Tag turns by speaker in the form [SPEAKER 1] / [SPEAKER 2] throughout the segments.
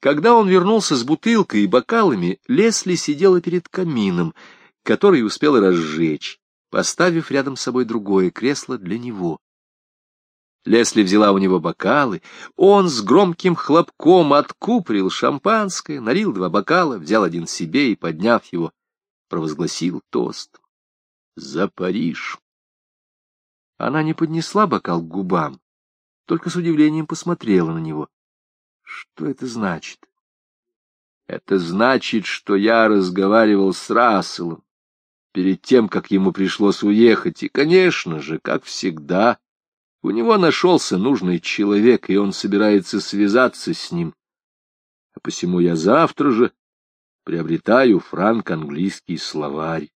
[SPEAKER 1] Когда он вернулся с бутылкой и бокалами, Лесли сидела перед камином, который успела разжечь, поставив рядом с собой другое кресло для него. Лесли взяла у него бокалы, он с громким хлопком откуприл шампанское, налил два бокала, взял один себе и, подняв его, провозгласил тост. «За Париж!» Она не поднесла бокал к губам, только с удивлением посмотрела на него. Что это значит? Это значит, что я разговаривал с Расселом перед тем, как ему пришлось уехать, и, конечно же, как всегда, у него нашелся нужный человек, и он собирается связаться с ним. А посему я завтра же приобретаю франк-английский словарь.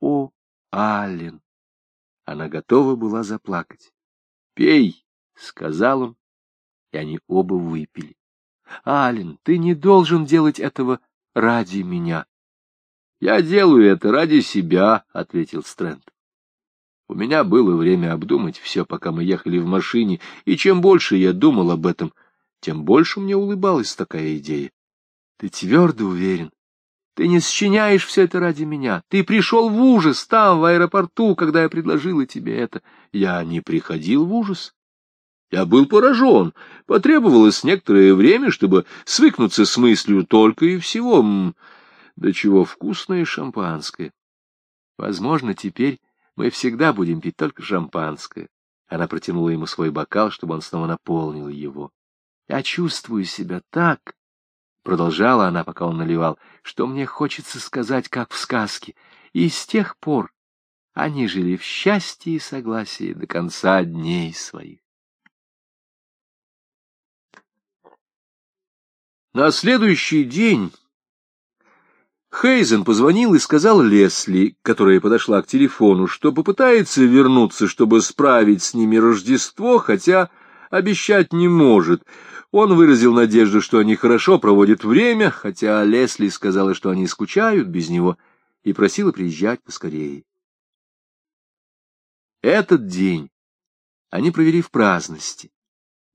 [SPEAKER 1] О, Аллен! Она готова была заплакать. «Пей!» — сказал он, и они оба выпили. «Аллен, ты не должен делать этого ради меня». «Я делаю это ради себя», — ответил Стрэнд. У меня было время обдумать все, пока мы ехали в машине, и чем больше я думал об этом, тем больше мне улыбалась такая идея. Ты твердо уверен? Ты не сочиняешь все это ради меня. Ты пришел в ужас там, в аэропорту, когда я предложила тебе это. Я не приходил в ужас. Я был поражен. Потребовалось некоторое время, чтобы свыкнуться с мыслью только и всего. До чего вкусное шампанское. Возможно, теперь мы всегда будем пить только шампанское. Она протянула ему свой бокал, чтобы он снова наполнил его. Я чувствую себя так, продолжала она, пока он наливал, что мне хочется сказать, как в сказке. И с тех пор они жили в счастье и согласии до конца дней своих. На следующий день Хейзен позвонил и сказал Лесли, которая подошла к телефону, что попытается вернуться, чтобы справить с ними Рождество, хотя обещать не может. Он выразил надежду, что они хорошо проводят время, хотя Лесли сказала, что они скучают без него, и просила приезжать поскорее. Этот день они провели в праздности.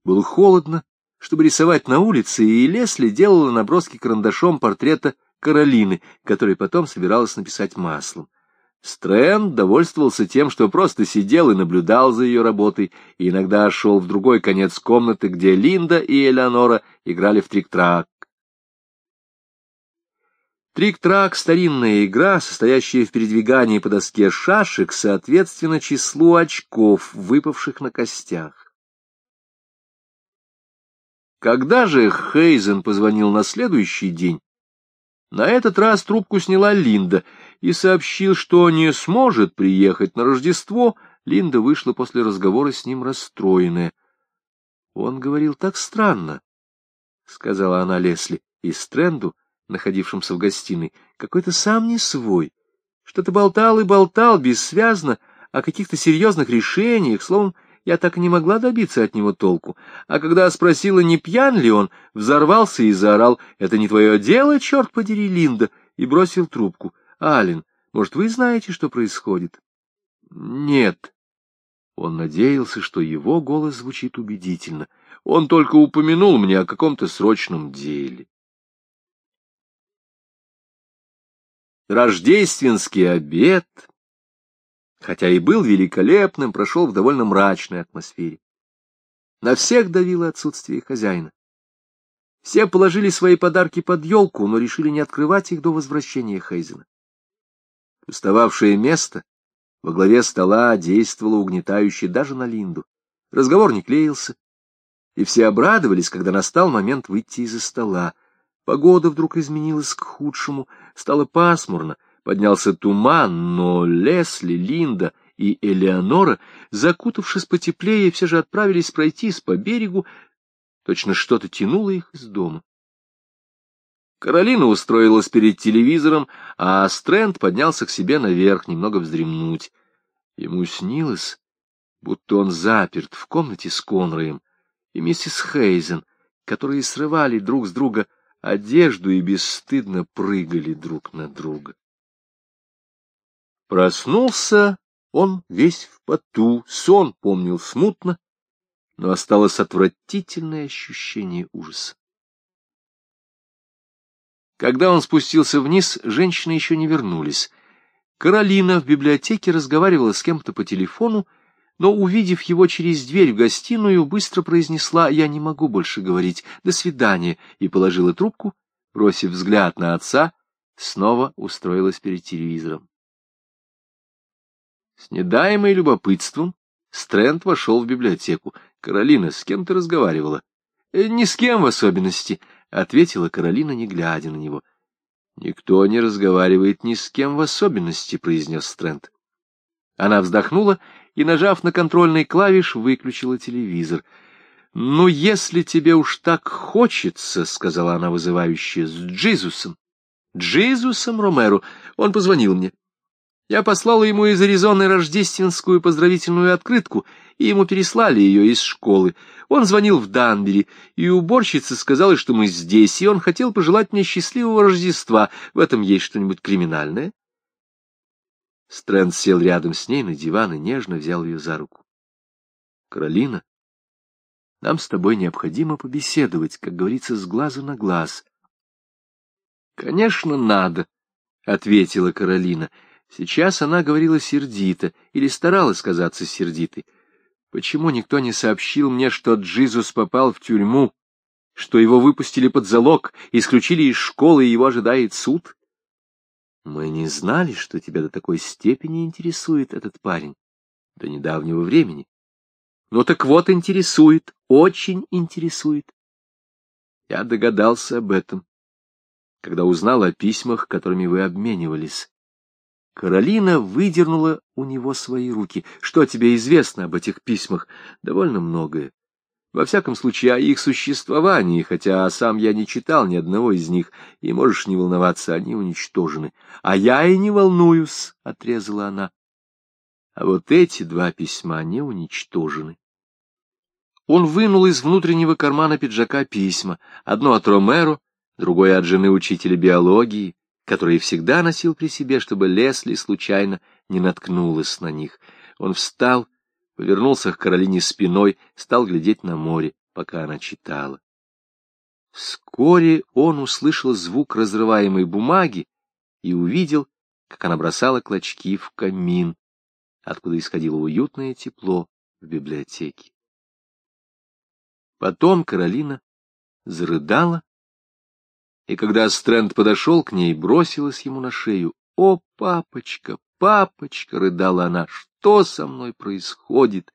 [SPEAKER 1] Было холодно, чтобы рисовать на улице, и Лесли делала наброски карандашом портрета Каролины, который потом собиралась написать маслом. Стрэнд довольствовался тем, что просто сидел и наблюдал за ее работой, и иногда шел в другой конец комнаты, где Линда и Элеонора играли в трик-трак. Трик-трак — старинная игра, состоящая в передвигании по доске шашек, соответственно числу очков, выпавших на костях. Когда же Хейзен позвонил на следующий день, на этот раз трубку сняла Линда и сообщил, что не сможет приехать на Рождество. Линда вышла после разговора с ним расстроенная. Он говорил так странно, — сказала она Лесли, и Стрэнду, находившимся в гостиной, какой-то сам не свой. Что-то болтал и болтал бессвязно о каких-то серьезных решениях, словом, я так и не могла добиться от него толку. А когда спросила, не пьян ли он, взорвался и заорал, «Это не твое дело, черт подери, Линда!» и бросил трубку. «Ален, может, вы знаете, что происходит?» «Нет». Он надеялся, что его голос звучит убедительно. Он только упомянул мне о каком-то срочном деле. Рождественский обед хотя и был великолепным, прошел в довольно мрачной атмосфере. На всех давило отсутствие хозяина. Все положили свои подарки под елку, но решили не открывать их до возвращения Хейзена. Устававшее место во главе стола действовало угнетающе даже на Линду. Разговор не клеился, и все обрадовались, когда настал момент выйти из-за стола. Погода вдруг изменилась к худшему, стало пасмурно, поднялся туман, но Лесли, Линда и Элеонора, закутавшись потеплее, все же отправились пройтись по берегу, точно что-то тянуло их из дома. Каролина устроилась перед телевизором, а Стрэнд поднялся к себе наверх немного вздремнуть. Ему снилось, будто он заперт в комнате с Конроем и миссис Хейзен, которые срывали друг с друга одежду и бесстыдно прыгали друг на друга. Проснулся он весь в поту, сон помнил смутно, но осталось отвратительное ощущение ужаса. Когда он спустился вниз, женщины еще не вернулись. Каролина в библиотеке разговаривала с кем-то по телефону, но, увидев его через дверь в гостиную, быстро произнесла «Я не могу больше говорить. До свидания» и положила трубку, бросив взгляд на отца, снова устроилась перед телевизором. С недаемой любопытством Стрэнд вошел в библиотеку. «Каролина, с кем ты разговаривала?» «Э, «Ни с кем в особенности», — ответила Каролина, не глядя на него. «Никто не разговаривает ни с кем в особенности», — произнес Стрэнд. Она вздохнула и, нажав на контрольный клавиш, выключила телевизор. «Ну, если тебе уж так хочется», — сказала она вызывающе, — «с Джизусом». «Джизусом Ромеро. Он позвонил мне. Я послала ему из Аризоны рождественскую поздравительную открытку, и ему переслали ее из школы. Он звонил в Данбери, и уборщица сказала, что мы здесь, и он хотел пожелать мне счастливого Рождества. В этом есть что-нибудь криминальное? Стрэнд сел рядом с ней на диван и нежно взял ее за руку. — Каролина, нам с тобой необходимо побеседовать, как говорится, с глаза на глаз. — Конечно, надо, — ответила Каролина. Сейчас она говорила сердито или старалась казаться сердитой. Почему никто не сообщил мне, что Джизус попал в тюрьму, что его выпустили под залог, исключили из школы и его ожидает суд? Мы не знали, что тебя до такой степени интересует этот парень. До недавнего времени. Ну так вот, интересует, очень интересует. Я догадался об этом, когда узнал о письмах, которыми вы обменивались. Каролина выдернула у него свои руки. Что тебе известно об этих письмах? Довольно многое. Во всяком случае, о их существовании, хотя сам я не читал ни одного из них, и можешь не волноваться, они уничтожены. А я и не волнуюсь, — отрезала она. А вот эти два письма не уничтожены. Он вынул из внутреннего кармана пиджака письма, одно от Ромеро, другое от жены учителя биологии, который всегда носил при себе, чтобы Лесли случайно не наткнулась на них. Он встал, повернулся к Каролине спиной, стал глядеть на море, пока она читала. Вскоре он услышал звук разрываемой бумаги и увидел, как она бросала клочки в камин, откуда исходило уютное тепло в библиотеке. Потом Каролина зарыдала и когда Стрэнд подошел к ней, бросилась ему на шею. «О, папочка, папочка!» — рыдала она. «Что со мной происходит?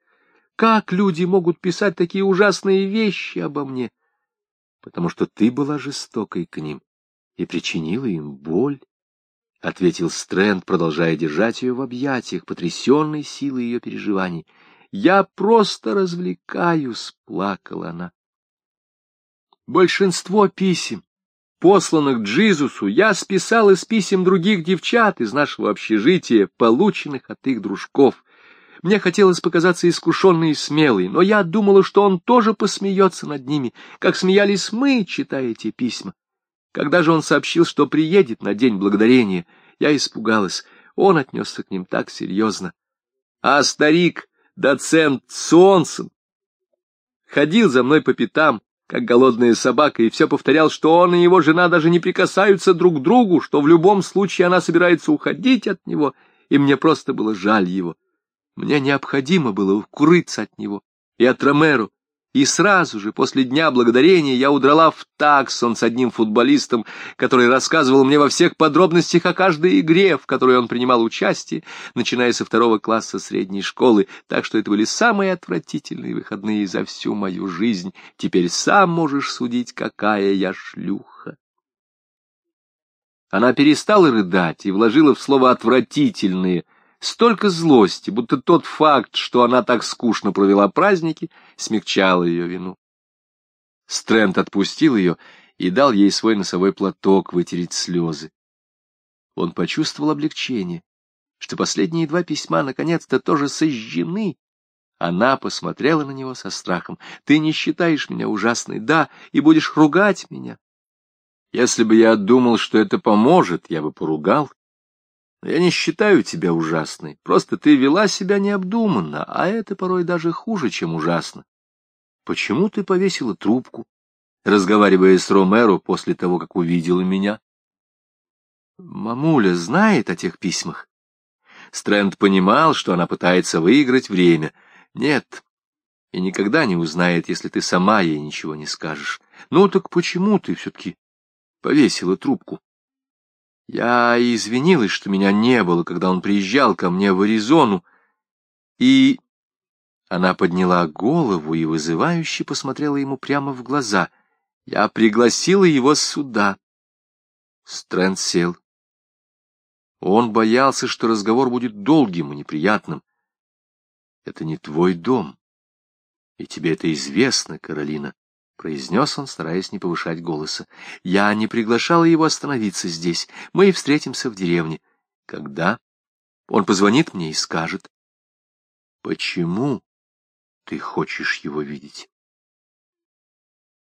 [SPEAKER 1] Как люди могут писать такие ужасные вещи обо мне? Потому что ты была жестокой к ним и причинила им боль». — ответил Стрэнд, продолжая держать ее в объятиях, потрясенной силой ее переживаний. — Я просто развлекаюсь, — плакала она. Большинство писем, посланных Джизусу, я списал из писем других девчат из нашего общежития, полученных от их дружков. Мне хотелось показаться искушенной и смелой, но я думала, что он тоже посмеется над ними, как смеялись мы, читая эти письма. Когда же он сообщил, что приедет на День Благодарения, я испугалась. Он отнесся к ним так серьезно. А старик, доцент Сонсон, ходил за мной по пятам, как голодная собака, и все повторял, что он и его жена даже не прикасаются друг к другу, что в любом случае она собирается уходить от него, и мне просто было жаль его. Мне необходимо было укрыться от него и от Ромеро, и сразу же, после Дня Благодарения, я удрала в таксон с одним футболистом, который рассказывал мне во всех подробностях о каждой игре, в которой он принимал участие, начиная со второго класса средней школы, так что это были самые отвратительные выходные за всю мою жизнь. Теперь сам можешь судить, какая я шлюха. Она перестала рыдать и вложила в слово «отвратительные», столько злости, будто тот факт, что она так скучно провела праздники, смягчал ее вину. Стрэнд отпустил ее и дал ей свой носовой платок вытереть слезы. Он почувствовал облегчение, что последние два письма наконец-то тоже сожжены. Она посмотрела на него со страхом. «Ты не считаешь меня ужасной, да, и будешь ругать меня». «Если бы я думал, что это поможет, я бы поругал я не считаю тебя ужасной, просто ты вела себя необдуманно, а это порой даже хуже, чем ужасно. Почему ты повесила трубку, разговаривая с Ромеро после того, как увидела меня? Мамуля знает о тех письмах? Стрэнд понимал, что она пытается выиграть время. Нет, и никогда не узнает, если ты сама ей ничего не скажешь. Ну так почему ты все-таки повесила трубку? Я извинилась, что меня не было, когда он приезжал ко мне в Аризону, и... Она подняла голову и вызывающе посмотрела ему прямо в глаза. Я пригласила его сюда. Стрэнд сел. Он боялся, что разговор будет долгим и неприятным. Это не твой дом. И тебе это известно, Каролина, — произнес он, стараясь не повышать голоса. Я не приглашала его остановиться здесь. Мы и встретимся в деревне. Когда? Он позвонит мне и скажет. Почему ты хочешь его видеть?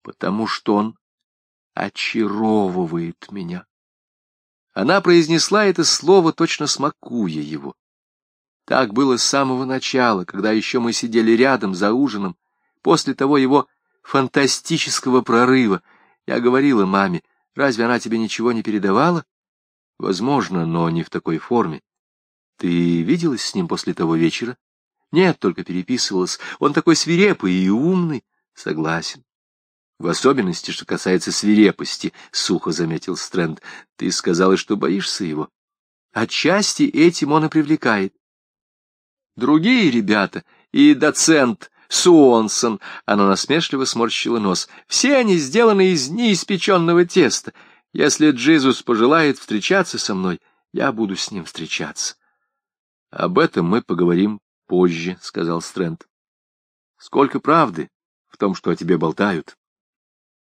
[SPEAKER 1] Потому что он очаровывает меня. Она произнесла это слово, точно смакуя его. Так было с самого начала, когда еще мы сидели рядом за ужином, после того его фантастического прорыва. Я говорила маме, разве она тебе ничего не передавала? Возможно, но не в такой форме. Ты виделась с ним после того вечера? Нет, только переписывалась. Он такой свирепый и умный. Согласен. В особенности, что касается свирепости, — сухо заметил Стрэнд. Ты сказала, что боишься его. Отчасти этим он и привлекает. Другие ребята и доцент Суонсон, она насмешливо сморщила нос, все они сделаны из неиспеченного теста. Если Джизус пожелает встречаться со мной, я буду с ним встречаться. — Об этом мы поговорим позже, — сказал Стрэнд. — Сколько правды в том, что о тебе болтают?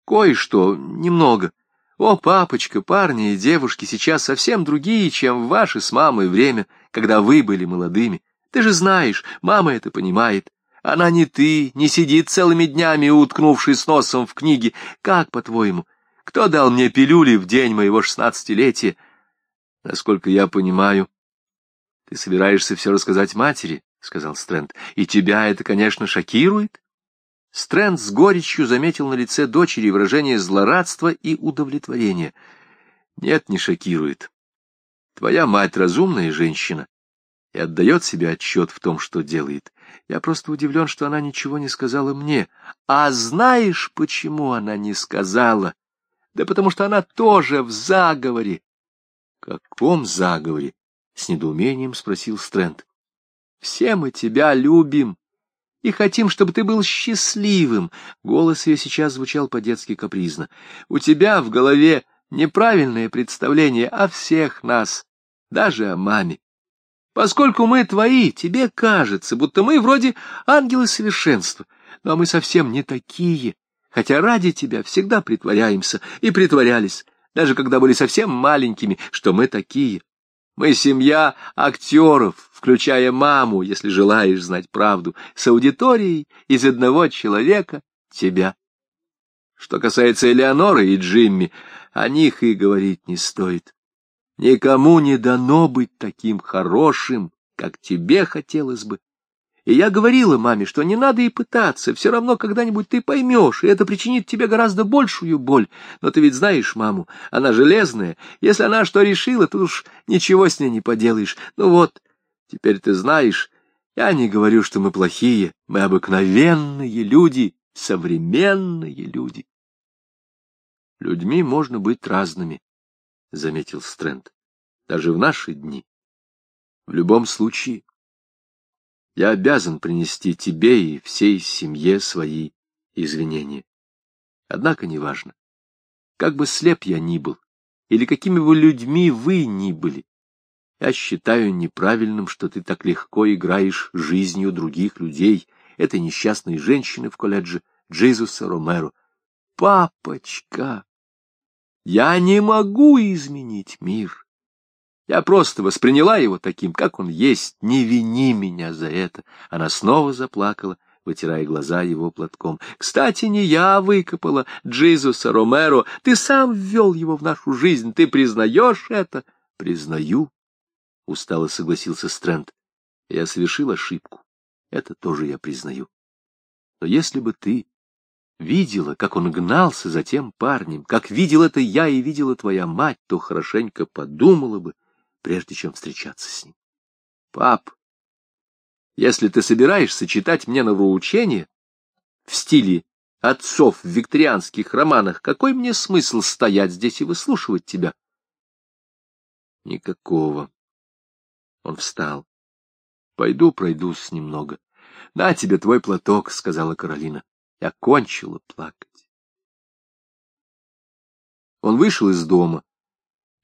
[SPEAKER 1] Кое-что, немного. О, папочка, парни и девушки сейчас совсем другие, чем в ваше с мамой время, когда вы были молодыми. Ты же знаешь, мама это понимает. Она не ты, не сидит целыми днями, уткнувшись носом в книги. Как, по-твоему, кто дал мне пилюли в день моего шестнадцатилетия? Насколько я понимаю, ты собираешься все рассказать матери, — сказал Стрэнд, — и тебя это, конечно, шокирует? Стрэнд с горечью заметил на лице дочери выражение злорадства и удовлетворения. Нет, не шокирует. Твоя мать разумная женщина и отдает себе отчет в том, что делает. Я просто удивлен, что она ничего не сказала мне. А знаешь, почему она не сказала? Да потому что она тоже в заговоре. — Каком заговоре? — с недоумением спросил Стрэнд. — Все мы тебя любим, и хотим, чтобы ты был счастливым. Голос ее сейчас звучал по-детски капризно. У тебя в голове неправильное представление о всех нас, даже о маме. Поскольку мы твои, тебе кажется, будто мы вроде ангелы совершенства, но мы совсем не такие, хотя ради тебя всегда притворяемся и притворялись, даже когда были совсем маленькими, что мы такие. Мы семья актеров, включая маму, если желаешь знать правду, с аудиторией из одного человека — тебя. Что касается Элеоноры и Джимми, о них и говорить не стоит. Никому не дано быть таким хорошим, как тебе хотелось бы. И я говорила маме, что не надо и пытаться, все равно когда-нибудь ты поймешь, и это причинит тебе гораздо большую боль. Но ты ведь знаешь маму, она железная, если она что решила, то уж ничего с ней не поделаешь. Ну вот, теперь ты знаешь, я не говорю, что мы плохие, мы обыкновенные люди, современные люди. Людьми можно быть разными, — заметил Стрэнд, — даже в наши дни. В любом случае, я обязан принести тебе и всей семье свои извинения. Однако неважно, как бы слеп я ни был, или какими бы людьми вы ни были, я считаю неправильным, что ты так легко играешь жизнью других людей, этой несчастной женщины в колледже Джезуса Ромеро. Папочка, я не могу изменить мир. Я просто восприняла его таким, как он есть. Не вини меня за это. Она снова заплакала, вытирая глаза его платком. Кстати, не я выкопала Джизуса Ромеро. Ты сам ввел его в нашу жизнь. Ты признаешь это? Признаю. Устало согласился Стрэнд. Я совершил ошибку. Это тоже я признаю. Но если бы ты видела, как он гнался за тем парнем, как видел это я и видела твоя мать, то хорошенько подумала бы, прежде чем встречаться с ним. Пап, если ты собираешься читать мне новоучение в стиле отцов в викторианских романах, какой мне смысл стоять здесь и выслушивать тебя? Никакого. Он встал. Пойду пройдусь немного. — На тебе твой платок, — сказала Каролина. Я кончила плакать. Он вышел из дома.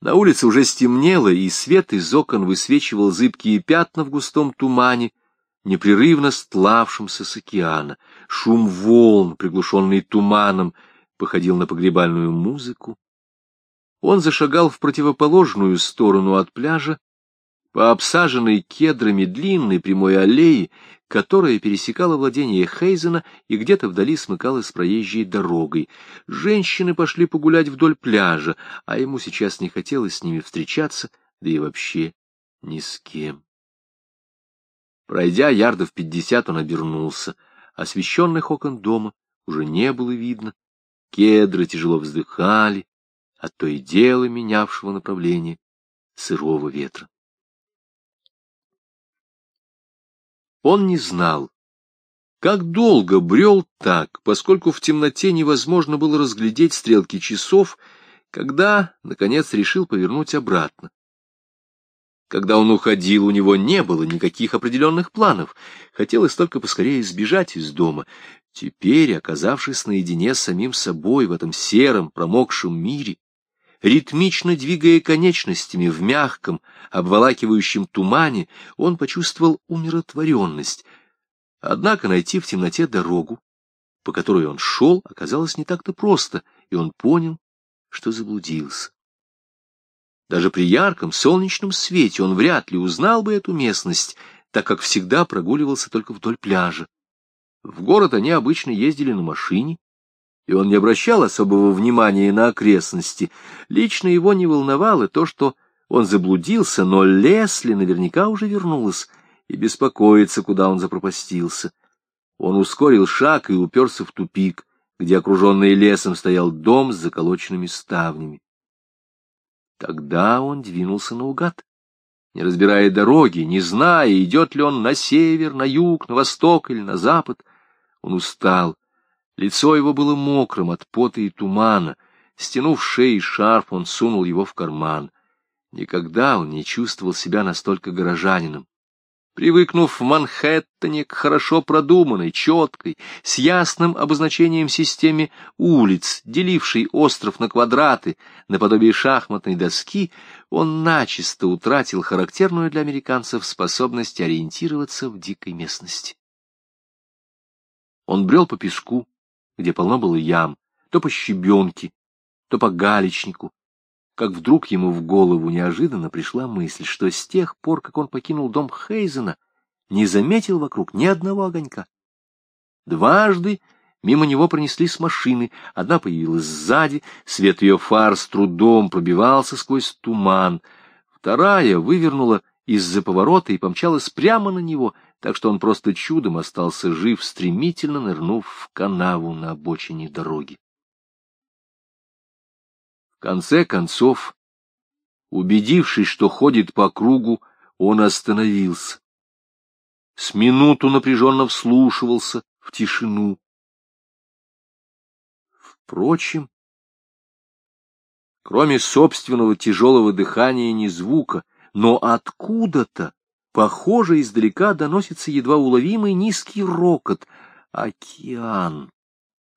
[SPEAKER 1] На улице уже стемнело, и свет из окон высвечивал зыбкие пятна в густом тумане, непрерывно стлавшемся с океана. Шум волн, приглушенный туманом, походил на погребальную музыку. Он зашагал в противоположную сторону от пляжа, по обсаженной кедрами длинной прямой аллее, которая пересекала владение Хейзена и где-то вдали смыкалась проезжей дорогой. Женщины пошли погулять вдоль пляжа, а ему сейчас не хотелось с ними встречаться, да и вообще ни с кем. Пройдя ярдов пятьдесят, он обернулся. Освещенных окон дома уже не было видно. Кедры тяжело вздыхали, от то и дело менявшего направление сырого ветра. Он не знал, как долго брел так, поскольку в темноте невозможно было разглядеть стрелки часов, когда, наконец, решил повернуть обратно. Когда он уходил, у него не было никаких определенных планов. Хотелось только поскорее сбежать из дома. Теперь, оказавшись наедине с самим собой в этом сером, промокшем мире, Ритмично двигая конечностями в мягком, обволакивающем тумане, он почувствовал умиротворенность. Однако найти в темноте дорогу, по которой он шел, оказалось не так-то просто, и он понял, что заблудился. Даже при ярком солнечном свете он вряд ли узнал бы эту местность, так как всегда прогуливался только вдоль пляжа. В город они обычно ездили на машине, и он не обращал особого внимания на окрестности. Лично его не волновало то, что он заблудился, но Лесли наверняка уже вернулась и беспокоится, куда он запропастился. Он ускорил шаг и уперся в тупик, где, окруженный лесом, стоял дом с заколоченными ставнями. Тогда он двинулся наугад, не разбирая дороги, не зная, идет ли он на север, на юг, на восток или на запад. Он устал Лицо его было мокрым от пота и тумана. Стянув шеи шарф, он сунул его в карман. Никогда он не чувствовал себя настолько горожанином. Привыкнув в Манхэттене к хорошо продуманной, четкой, с ясным обозначением системе улиц, делившей остров на квадраты, наподобие шахматной доски, он начисто утратил характерную для американцев способность ориентироваться в дикой местности. Он брел по песку, где полно было ям, то по щебенке, то по галечнику, как вдруг ему в голову неожиданно пришла мысль, что с тех пор, как он покинул дом Хейзена, не заметил вокруг ни одного огонька. Дважды мимо него пронеслись машины, одна появилась сзади, свет ее фар с трудом пробивался сквозь туман, вторая вывернула из-за поворота и помчалась прямо на него — так что он просто чудом остался жив, стремительно нырнув в канаву на обочине дороги. В конце концов, убедившись, что ходит по кругу, он остановился. С минуту напряженно вслушивался в тишину. Впрочем, кроме собственного тяжелого дыхания ни звука, но откуда-то Похоже, издалека доносится едва уловимый низкий рокот. Океан.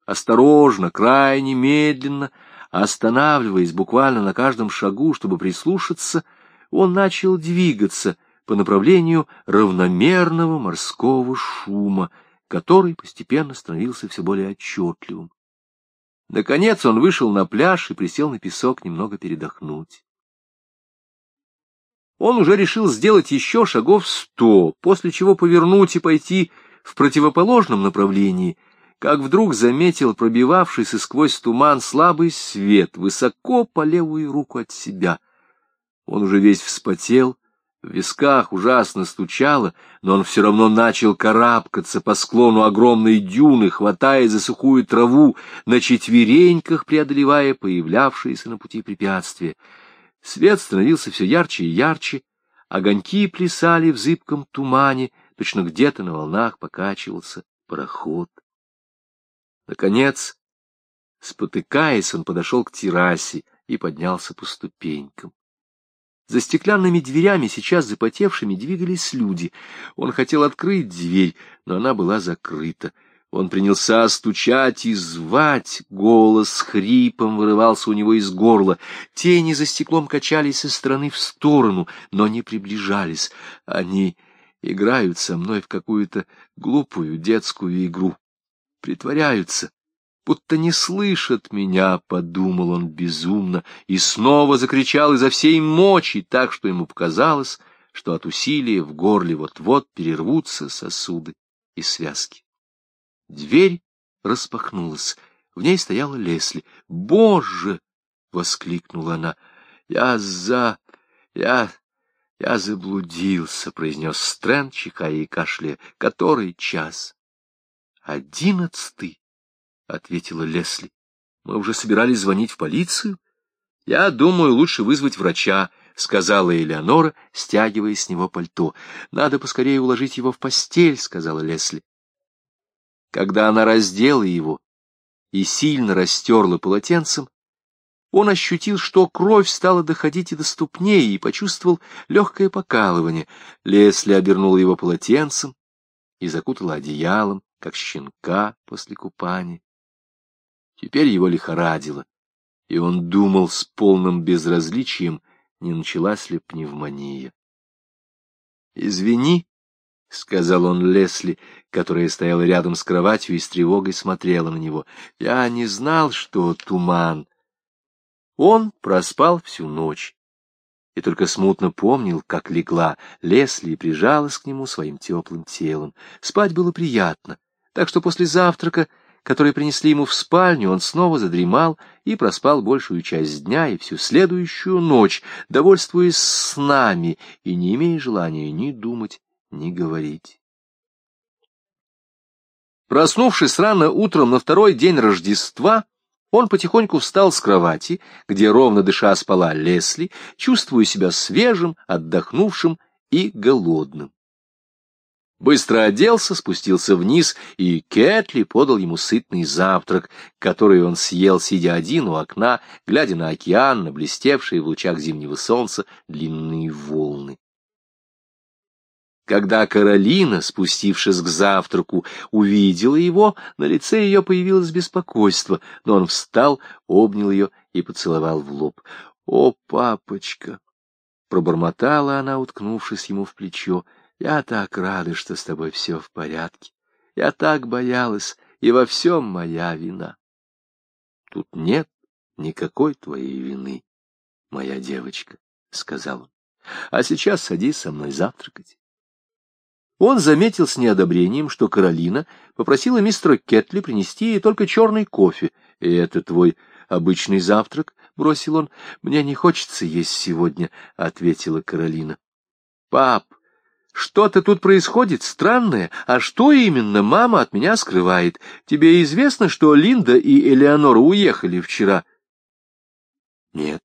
[SPEAKER 1] Осторожно, крайне медленно, останавливаясь буквально на каждом шагу, чтобы прислушаться, он начал двигаться по направлению равномерного морского шума, который постепенно становился все более отчетливым. Наконец он вышел на пляж и присел на песок немного передохнуть. Он уже решил сделать еще шагов сто, после чего повернуть и пойти в противоположном направлении, как вдруг заметил пробивавшийся сквозь туман слабый свет высоко по левую руку от себя. Он уже весь вспотел, В висках ужасно стучало, но он все равно начал карабкаться по склону огромной дюны, хватая за сухую траву, на четвереньках преодолевая появлявшиеся на пути препятствия. Свет становился все ярче и ярче, огоньки плясали в зыбком тумане, точно где-то на волнах покачивался пароход. Наконец, спотыкаясь, он подошел к террасе и поднялся по ступенькам. За стеклянными дверями, сейчас запотевшими, двигались люди. Он хотел открыть дверь, но она была закрыта. Он принялся стучать и звать. Голос хрипом вырывался у него из горла. Тени за стеклом качались со стороны в сторону, но не приближались. Они играют со мной в какую-то глупую детскую игру. Притворяются, будто не слышат меня, — подумал он безумно, и снова закричал изо всей мочи, так что ему показалось, что от усилия в горле вот-вот перервутся сосуды и связки. Дверь распахнулась. В ней стояла Лесли. «Боже!» — воскликнула она. «Я за... я... я заблудился», — произнес Стрэнд, чихая и кашляя. «Который час?» «Одиннадцатый». — ответила Лесли. — Мы уже собирались звонить в полицию. — Я думаю, лучше вызвать врача, — сказала Элеонора, стягивая с него пальто. — Надо поскорее уложить его в постель, — сказала Лесли. Когда она раздела его и сильно растерла полотенцем, он ощутил, что кровь стала доходить и до ступней, и почувствовал легкое покалывание. Лесли обернула его полотенцем и закутала одеялом, как щенка после купания. Теперь его лихорадило, и он думал с полным безразличием, не началась ли пневмония. «Извини», — сказал он Лесли, которая стояла рядом с кроватью и с тревогой смотрела на него, — «я не знал, что туман». Он проспал всю ночь и только смутно помнил, как легла Лесли и прижалась к нему своим теплым телом. Спать было приятно, так что после завтрака которые принесли ему в спальню, он снова задремал и проспал большую часть дня и всю следующую ночь, довольствуясь снами и не имея желания ни думать, ни говорить. Проснувшись рано утром на второй день Рождества, он потихоньку встал с кровати, где ровно дыша спала Лесли, чувствуя себя свежим, отдохнувшим и голодным быстро оделся, спустился вниз, и Кэтли подал ему сытный завтрак, который он съел, сидя один у окна, глядя на океан, на блестевшие в лучах зимнего солнца длинные волны. Когда Каролина, спустившись к завтраку, увидела его, на лице ее появилось беспокойство, но он встал, обнял ее и поцеловал в лоб. — О, папочка! — пробормотала она, уткнувшись ему в плечо. Я так рада, что с тобой все в порядке. Я так боялась, и во всем моя вина. Тут нет никакой твоей вины, моя девочка, — сказал он. А сейчас садись со мной завтракать. Он заметил с неодобрением, что Каролина попросила мистера Кетли принести ей только черный кофе. И это твой обычный завтрак, — бросил он. — Мне не хочется есть сегодня, — ответила Каролина. — Пап, что-то тут происходит странное, а что именно мама от меня скрывает? Тебе известно, что Линда и Элеонора уехали вчера? Нет.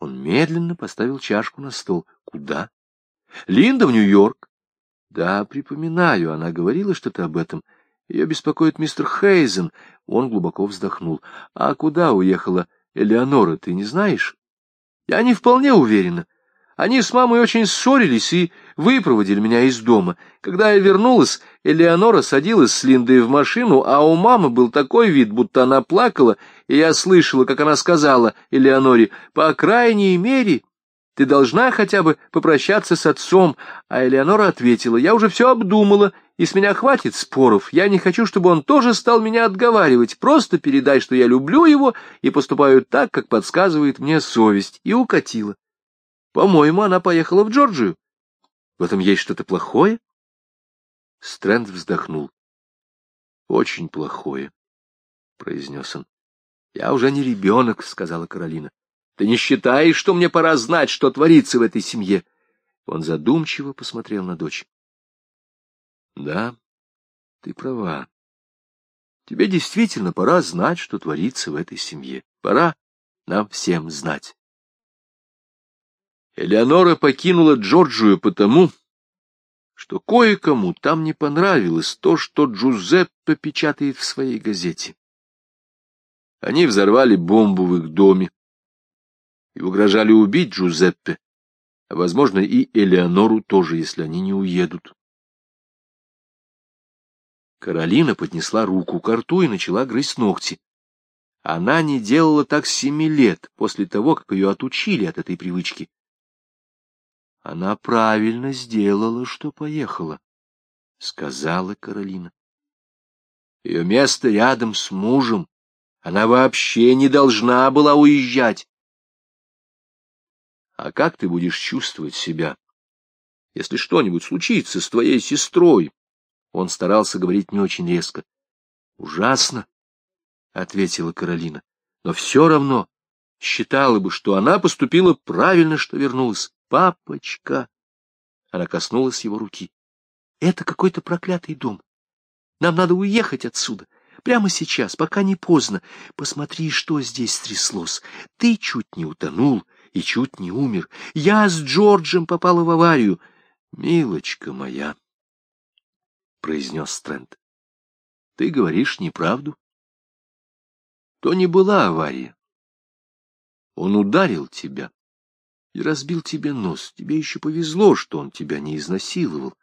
[SPEAKER 1] Он медленно поставил чашку на стол. Куда? Линда в Нью-Йорк. Да, припоминаю, она говорила что-то об этом. Ее беспокоит мистер Хейзен. Он глубоко вздохнул. А куда уехала Элеонора, ты не знаешь? Я не вполне уверена. Они с мамой очень ссорились и выпроводили меня из дома. Когда я вернулась, Элеонора садилась с Линдой в машину, а у мамы был такой вид, будто она плакала, и я слышала, как она сказала Элеоноре, «По крайней мере, ты должна хотя бы попрощаться с отцом». А Элеонора ответила, «Я уже все обдумала, и с меня хватит споров. Я не хочу, чтобы он тоже стал меня отговаривать. Просто передай, что я люблю его и поступаю так, как подсказывает мне совесть». И укатила. По-моему, она поехала в Джорджию. В этом есть что-то плохое? Стрэнд вздохнул. Очень плохое, произнес он. Я уже не ребенок, сказала Каролина. Ты не считаешь, что мне пора знать, что творится в этой семье? Он задумчиво посмотрел на дочь. — Да, ты права. Тебе действительно пора знать, что творится в этой семье. Пора нам всем знать. Элеонора покинула Джорджию потому, что кое-кому там не понравилось то, что Джузеппе печатает в своей газете. Они взорвали бомбу в их доме и угрожали убить Джузеппе, а, возможно, и Элеонору тоже, если они не уедут. Каролина поднесла руку к рту и начала грызть ногти. Она не делала так семи лет после того, как ее отучили от этой привычки. Она правильно сделала, что поехала, — сказала Каролина. Ее место рядом с мужем. Она вообще не должна была уезжать. А как ты будешь чувствовать себя, если что-нибудь случится с твоей сестрой? Он старался говорить не очень резко. — Ужасно, — ответила Каролина, — но все равно считала бы, что она поступила правильно, что вернулась. Папочка! Она коснулась его руки. — Это какой-то проклятый дом. Нам надо уехать отсюда. Прямо сейчас, пока не поздно. Посмотри, что здесь стряслось. Ты чуть не утонул и чуть не умер. Я с Джорджем попала в аварию. Милочка моя! — произнес Стрэнд. — Ты говоришь неправду. То не была авария. Он ударил тебя и разбил тебе нос. Тебе еще повезло, что он тебя не изнасиловал.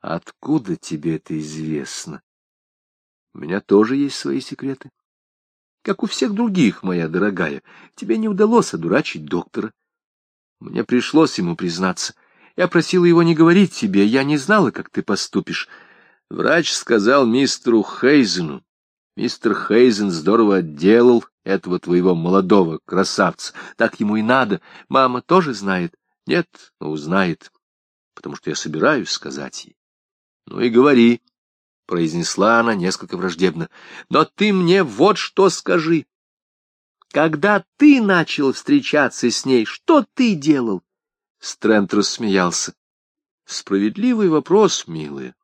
[SPEAKER 1] Откуда тебе это известно? У меня тоже есть свои секреты. Как у всех других, моя дорогая, тебе не удалось одурачить доктора. Мне пришлось ему признаться — я просила его не говорить тебе, я не знала, как ты поступишь. Врач сказал мистеру Хейзену. Мистер Хейзен здорово отделал этого твоего молодого красавца. Так ему и надо. Мама тоже знает? Нет, но узнает, потому что я собираюсь сказать ей. Ну и говори, — произнесла она несколько враждебно. Но ты мне вот что скажи. Когда ты начал встречаться с ней, что ты делал? Стрэнд рассмеялся. Справедливый вопрос, милая.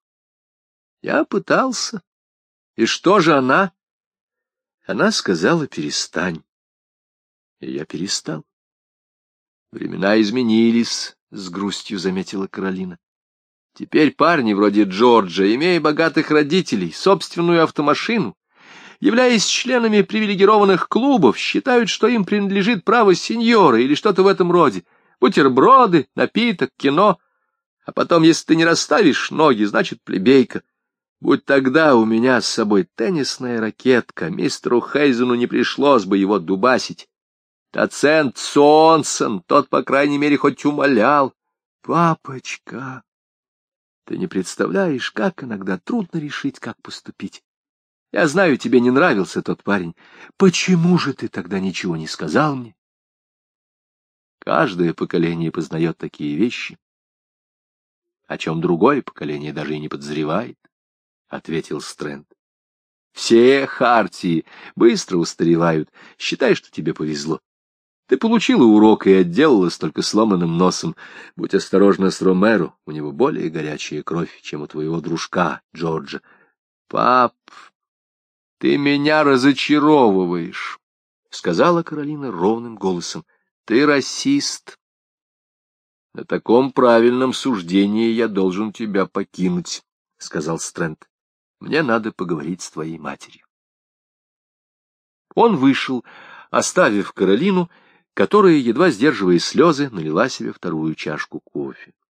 [SPEAKER 1] Я пытался. И что же она? Она сказала, перестань. И я перестал. Времена изменились, — с грустью заметила Каролина. Теперь парни вроде Джорджа, имея богатых родителей, собственную автомашину, являясь членами привилегированных клубов, считают, что им принадлежит право сеньора или что-то в этом роде бутерброды, напиток, кино. А потом, если ты не расставишь ноги, значит, плебейка. Будь тогда у меня с собой теннисная ракетка, мистеру Хейзену не пришлось бы его дубасить. Доцент Сонсон, тот, по крайней мере, хоть умолял. Папочка, ты не представляешь, как иногда трудно решить, как поступить. Я знаю, тебе не нравился тот парень. Почему же ты тогда ничего не сказал мне? Каждое поколение познает такие вещи, о чем другое поколение даже и не подозревает, — ответил Стрэнд. Все хартии быстро устаревают. Считай, что тебе повезло. Ты получила урок и отделалась только сломанным носом. Будь осторожна с Ромеро, у него более горячая кровь, чем у твоего дружка Джорджа. Пап, ты меня разочаровываешь, — сказала Каролина ровным голосом. Ты расист. На таком правильном суждении я должен тебя покинуть, — сказал Стрэнд. Мне надо поговорить с твоей матерью. Он вышел, оставив Каролину, которая, едва сдерживая слезы, налила себе вторую чашку кофе.